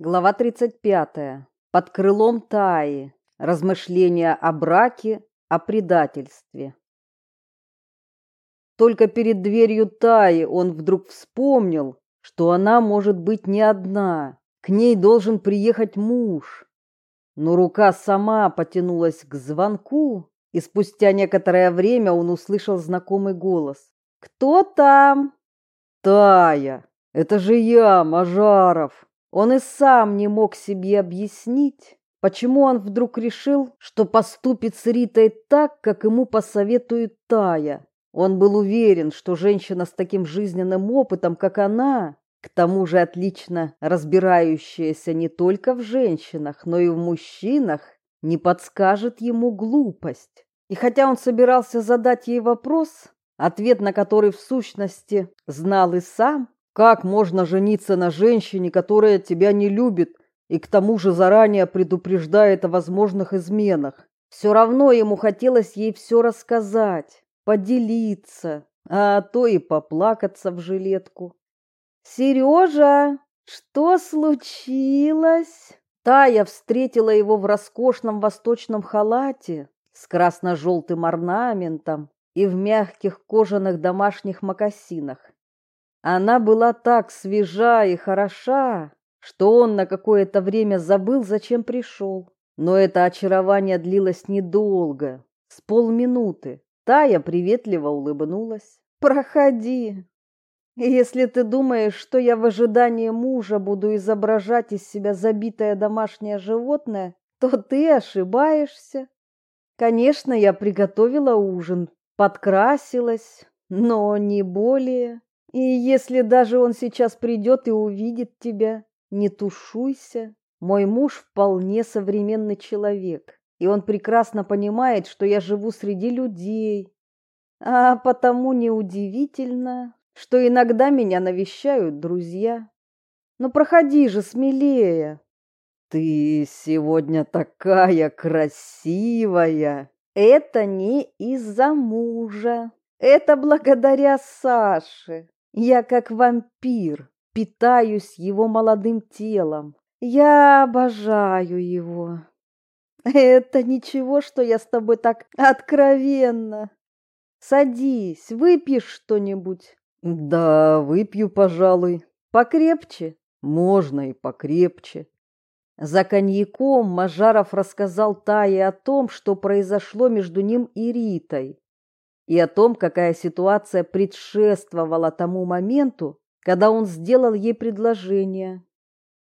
Глава 35. Под крылом Таи. Размышления о браке, о предательстве. Только перед дверью Таи он вдруг вспомнил, что она может быть не одна. К ней должен приехать муж. Но рука сама потянулась к звонку, и спустя некоторое время он услышал знакомый голос. «Кто там?» «Тая, это же я, Мажаров!» Он и сам не мог себе объяснить, почему он вдруг решил, что поступит с Ритой так, как ему посоветует Тая. Он был уверен, что женщина с таким жизненным опытом, как она, к тому же отлично разбирающаяся не только в женщинах, но и в мужчинах, не подскажет ему глупость. И хотя он собирался задать ей вопрос, ответ на который в сущности знал и сам, как можно жениться на женщине, которая тебя не любит и к тому же заранее предупреждает о возможных изменах? Все равно ему хотелось ей все рассказать, поделиться, а то и поплакаться в жилетку. «Сережа, что случилось?» Тая встретила его в роскошном восточном халате с красно-желтым орнаментом и в мягких кожаных домашних мокасинах. Она была так свежа и хороша, что он на какое-то время забыл, зачем пришел. Но это очарование длилось недолго, с полминуты. Тая приветливо улыбнулась. «Проходи. Если ты думаешь, что я в ожидании мужа буду изображать из себя забитое домашнее животное, то ты ошибаешься. Конечно, я приготовила ужин, подкрасилась, но не более. И если даже он сейчас придет и увидит тебя, не тушуйся. Мой муж вполне современный человек, и он прекрасно понимает, что я живу среди людей. А потому неудивительно, что иногда меня навещают друзья. Но проходи же смелее. Ты сегодня такая красивая. Это не из-за мужа. Это благодаря Саше. Я как вампир, питаюсь его молодым телом. Я обожаю его. Это ничего, что я с тобой так откровенно. Садись, выпьешь что-нибудь? Да, выпью, пожалуй. Покрепче? Можно и покрепче. За коньяком Мажаров рассказал Тае о том, что произошло между ним и Ритой и о том, какая ситуация предшествовала тому моменту, когда он сделал ей предложение.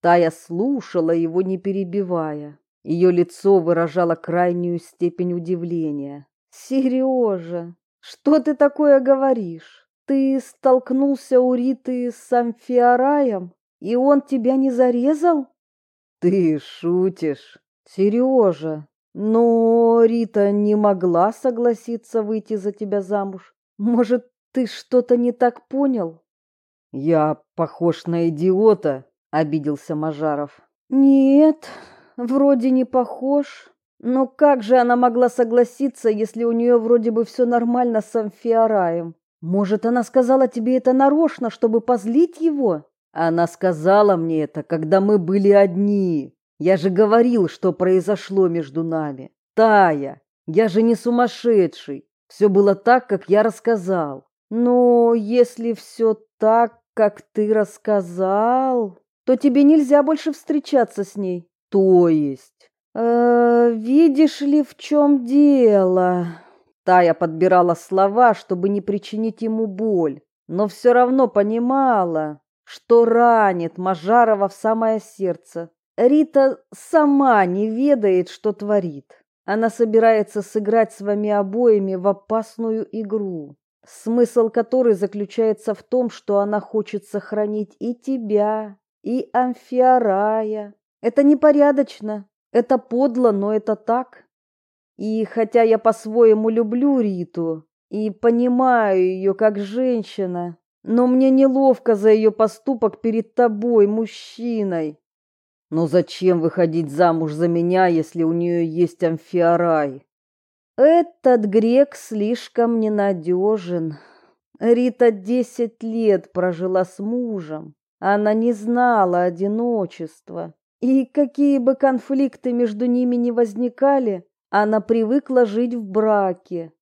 Тая слушала его, не перебивая. Ее лицо выражало крайнюю степень удивления. «Сережа, что ты такое говоришь? Ты столкнулся у Риты с Амфиараем, и он тебя не зарезал?» «Ты шутишь?» «Сережа, но Рита не могла согласиться выйти за тебя замуж. Может, ты что-то не так понял? Я похож на идиота, обиделся Мажаров. Нет, вроде не похож. Но как же она могла согласиться, если у нее вроде бы все нормально с Амфиараем? Может, она сказала тебе это нарочно, чтобы позлить его? Она сказала мне это, когда мы были одни. Я же говорил, что произошло между нами. Тая, я же не сумасшедший. Все было так, как я рассказал. Но если все так, как ты рассказал, то тебе нельзя больше встречаться с ней. То есть? Э, видишь ли, в чем дело? Тая подбирала слова, чтобы не причинить ему боль, но все равно понимала, что ранит Мажарова в самое сердце. Рита сама не ведает, что творит. Она собирается сыграть с вами обоими в опасную игру, смысл которой заключается в том, что она хочет сохранить и тебя, и Амфиарая. Это непорядочно, это подло, но это так. И хотя я по-своему люблю Риту и понимаю ее как женщина, но мне неловко за ее поступок перед тобой, мужчиной. Но зачем выходить замуж за меня, если у нее есть амфиарай? Этот грек слишком ненадежен. Рита десять лет прожила с мужем, Она не знала одиночества, и какие бы конфликты между ними ни возникали, она привыкла жить в браке.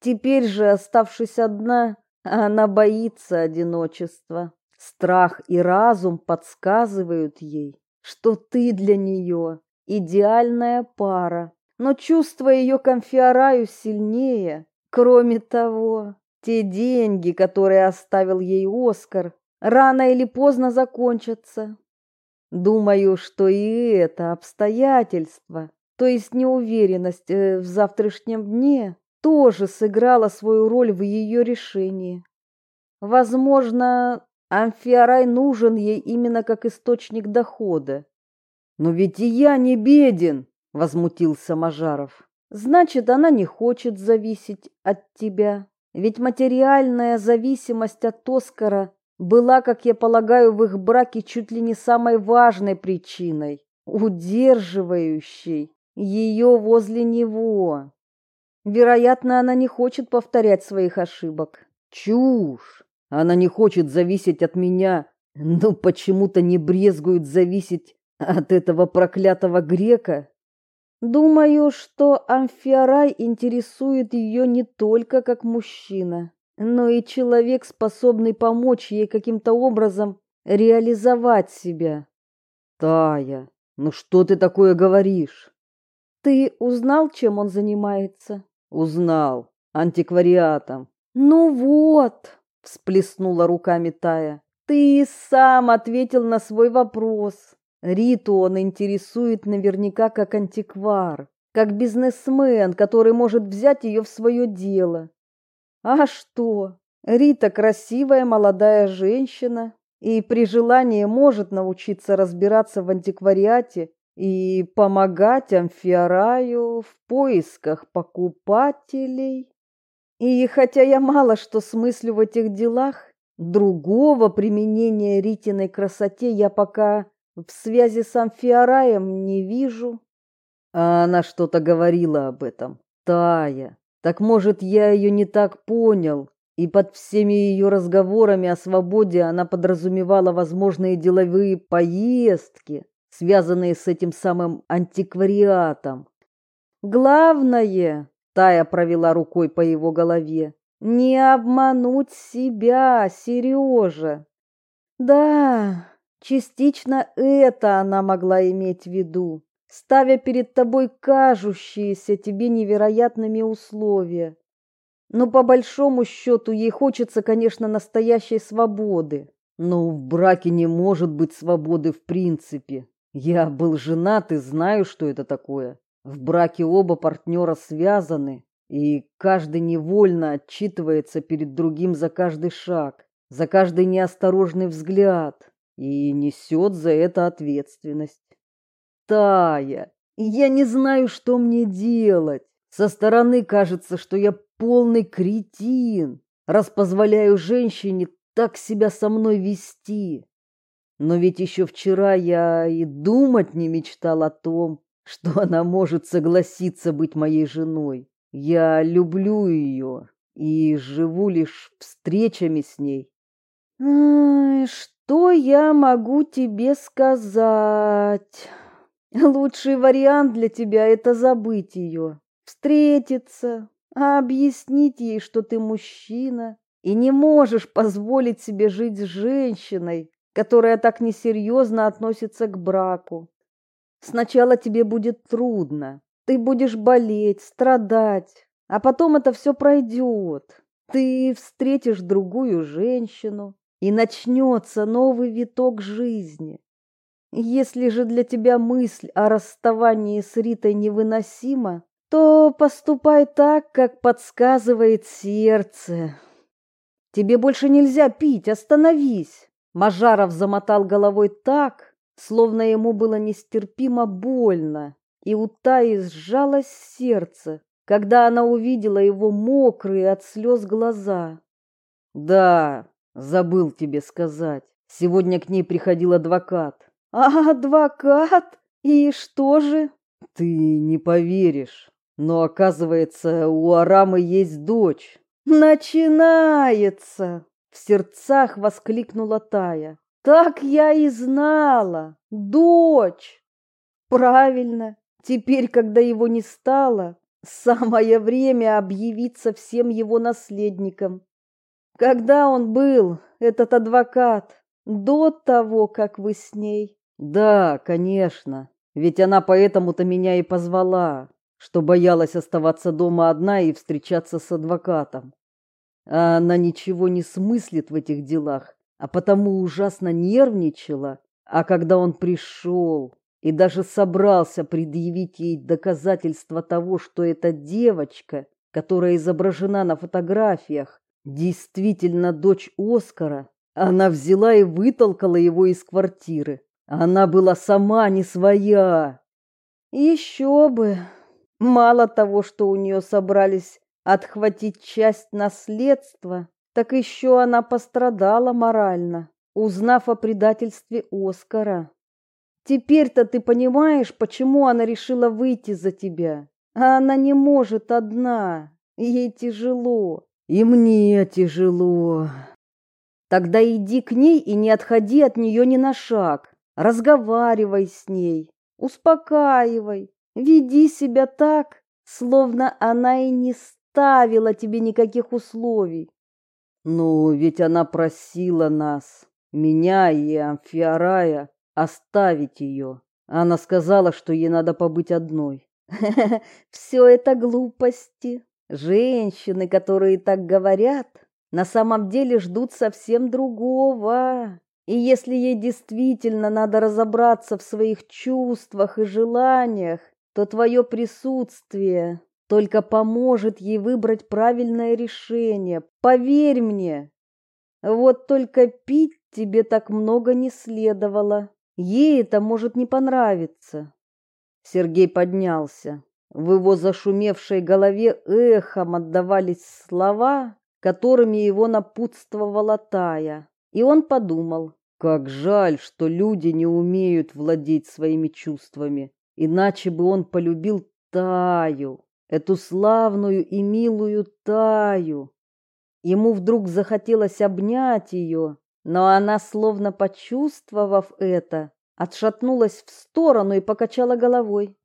Теперь же, оставшись одна, она боится одиночества. Страх и разум подсказывают ей, что ты для нее идеальная пара. Но чувство ее к Амфиараю сильнее. Кроме того, те деньги, которые оставил ей Оскар, рано или поздно закончатся. Думаю, что и это обстоятельство, то есть неуверенность э, в завтрашнем дне, тоже сыграло свою роль в ее решении. Возможно, Амфиарай нужен ей именно как источник дохода. Но ведь и я не беден, возмутился Мажаров. Значит, она не хочет зависеть от тебя. Ведь материальная зависимость от Оскара была, как я полагаю, в их браке чуть ли не самой важной причиной, удерживающей ее возле него. Вероятно, она не хочет повторять своих ошибок. Чушь! Она не хочет зависеть от меня, но почему-то не брезгует зависеть от этого проклятого грека. Думаю, что Амфиарай интересует ее не только как мужчина, но и человек, способный помочь ей каким-то образом реализовать себя. Тая, ну что ты такое говоришь? Ты узнал, чем он занимается? Узнал. Антиквариатом. Ну вот, всплеснула руками Тая. Ты сам ответил на свой вопрос. Риту он интересует наверняка как антиквар, как бизнесмен, который может взять ее в свое дело. А что? Рита красивая молодая женщина и при желании может научиться разбираться в антиквариате и помогать Амфиараю в поисках покупателей. И хотя я мало что смыслю в этих делах, другого применения Ритиной красоте я пока в связи с Амфиараем не вижу. А она что-то говорила об этом. Тая. Так может, я ее не так понял, и под всеми ее разговорами о свободе она подразумевала возможные деловые поездки, связанные с этим самым антиквариатом. Главное, Тая провела рукой по его голове. Не обмануть себя, Сережа. Да, частично это она могла иметь в виду, ставя перед тобой кажущиеся тебе невероятными условия. Но по большому счету ей хочется, конечно, настоящей свободы. Но в браке не может быть свободы в принципе. Я был женат и знаю, что это такое. В браке оба партнера связаны, и каждый невольно отчитывается перед другим за каждый шаг, за каждый неосторожный взгляд и несет за это ответственность. Тая, я не знаю, что мне делать. Со стороны кажется, что я полный кретин, раз позволяю женщине так себя со мной вести. Но ведь еще вчера я и думать не мечтал о том, что она может согласиться быть моей женой. Я люблю ее и живу лишь встречами с ней. Что я могу тебе сказать? Лучший вариант для тебя это забыть ее, встретиться, объяснить ей, что ты мужчина и не можешь позволить себе жить с женщиной, которая так несерьезно относится к браку. Сначала тебе будет трудно, ты будешь болеть, страдать, а потом это все пройдет. Ты встретишь другую женщину, и начнется новый виток жизни. Если же для тебя мысль о расставании с Ритой невыносима, то поступай так, как подсказывает сердце. Тебе больше нельзя пить, остановись. Мажаров замотал головой так, словно ему было нестерпимо больно, и у Таи сжалось сердце, когда она увидела его мокрые от слез глаза. Да, забыл тебе сказать. Сегодня к ней приходил адвокат. А адвокат? И что же? Ты не поверишь, но оказывается, у Арамы есть дочь. Начинается, в сердцах воскликнула Тая. Так я и знала. Дочь. Правильно. Теперь, когда его не стало, самое время объявиться всем его наследникам. Когда он был, этот адвокат, до того, как вы с ней? Да, конечно. Ведь она поэтому-то меня и позвала, что боялась оставаться дома одна и встречаться с адвокатом. А она ничего не смыслит в этих делах, а потому ужасно нервничала. А когда он пришел и даже собрался предъявить ей доказательства того, что эта девочка, которая изображена на фотографиях, действительно дочь Оскара, она взяла и вытолкала его из квартиры. Она была сама не своя. Еще бы. Мало того, что у нее собрались отхватить часть наследства, так еще она пострадала морально, узнав о предательстве Оскара. Теперь-то ты понимаешь, почему она решила выйти за тебя. А она не может одна. Ей тяжело. И мне тяжело. Тогда иди к ней и не отходи от нее ни на шаг. Разговаривай с ней, успокаивай, веди себя так, словно она и не ставила тебе никаких условий. Ну, ведь она просила нас, меня и Амфиарая, оставить ее. Она сказала, что ей надо побыть одной. Все это глупости. Женщины, которые так говорят, на самом деле ждут совсем другого. И если ей действительно надо разобраться в своих чувствах и желаниях, то твое присутствие только поможет ей выбрать правильное решение. Поверь мне. Вот только пить тебе так много не следовало. Ей это может не понравиться. Сергей поднялся. В его зашумевшей голове эхом отдавались слова, которыми его напутствовала Тая. И он подумал, как жаль, что люди не умеют владеть своими чувствами, иначе бы он полюбил Таю, эту славную и милую Таю. Ему вдруг захотелось обнять ее, но она, словно почувствовав это, отшатнулась в сторону и покачала головой.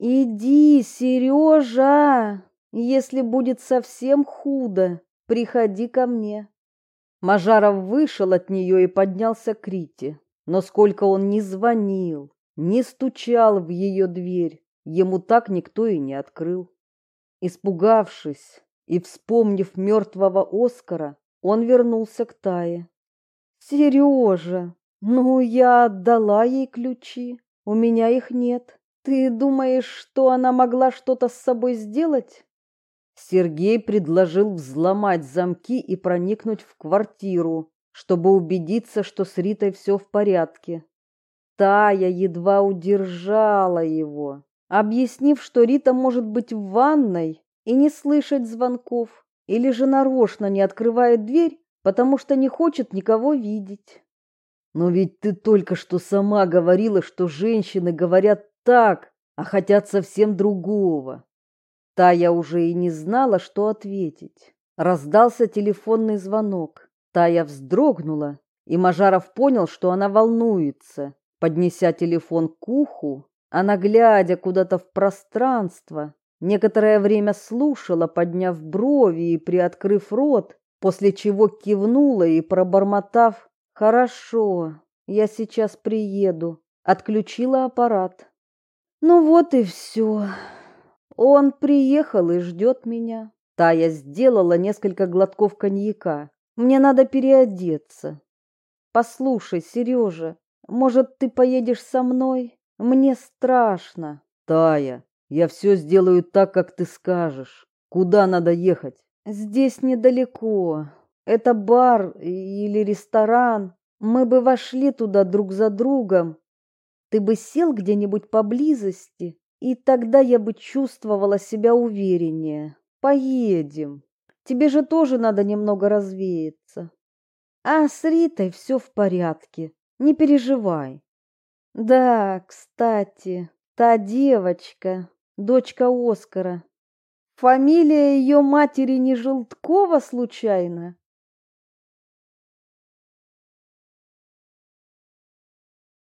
«Иди, Сережа, если будет совсем худо, приходи ко мне». Мажаров вышел от нее и поднялся к Рите, но сколько он ни звонил, ни стучал в ее дверь, ему так никто и не открыл. Испугавшись и вспомнив мертвого Оскара, он вернулся к Тае. «Сережа, ну я отдала ей ключи, у меня их нет. Ты думаешь, что она могла что-то с собой сделать?» Сергей предложил взломать замки и проникнуть в квартиру, чтобы убедиться, что с Ритой все в порядке. Тая едва удержала его, объяснив, что Рита может быть в ванной и не слышать звонков, или же нарочно не открывает дверь, потому что не хочет никого видеть. Но ведь ты только что сама говорила, что женщины говорят так, а хотят совсем другого. Тая уже и не знала, что ответить. Раздался телефонный звонок. Тая вздрогнула, и Мажаров понял, что она волнуется. Поднеся телефон к уху, она, глядя куда-то в пространство, некоторое время слушала, подняв брови и приоткрыв рот, после чего кивнула и, пробормотав «Хорошо, я сейчас приеду», отключила аппарат. «Ну вот и все», он приехал и ждет меня. Тая сделала несколько глотков коньяка. Мне надо переодеться. Послушай, Сережа, может, ты поедешь со мной? Мне страшно. Тая, я все сделаю так, как ты скажешь. Куда надо ехать? Здесь недалеко. Это бар или ресторан. Мы бы вошли туда друг за другом. Ты бы сел где-нибудь поблизости и тогда я бы чувствовала себя увереннее. Поедем. Тебе же тоже надо немного развеяться. А с Ритой все в порядке. Не переживай. Да, кстати, та девочка, дочка Оскара. Фамилия ее матери не Желткова случайно?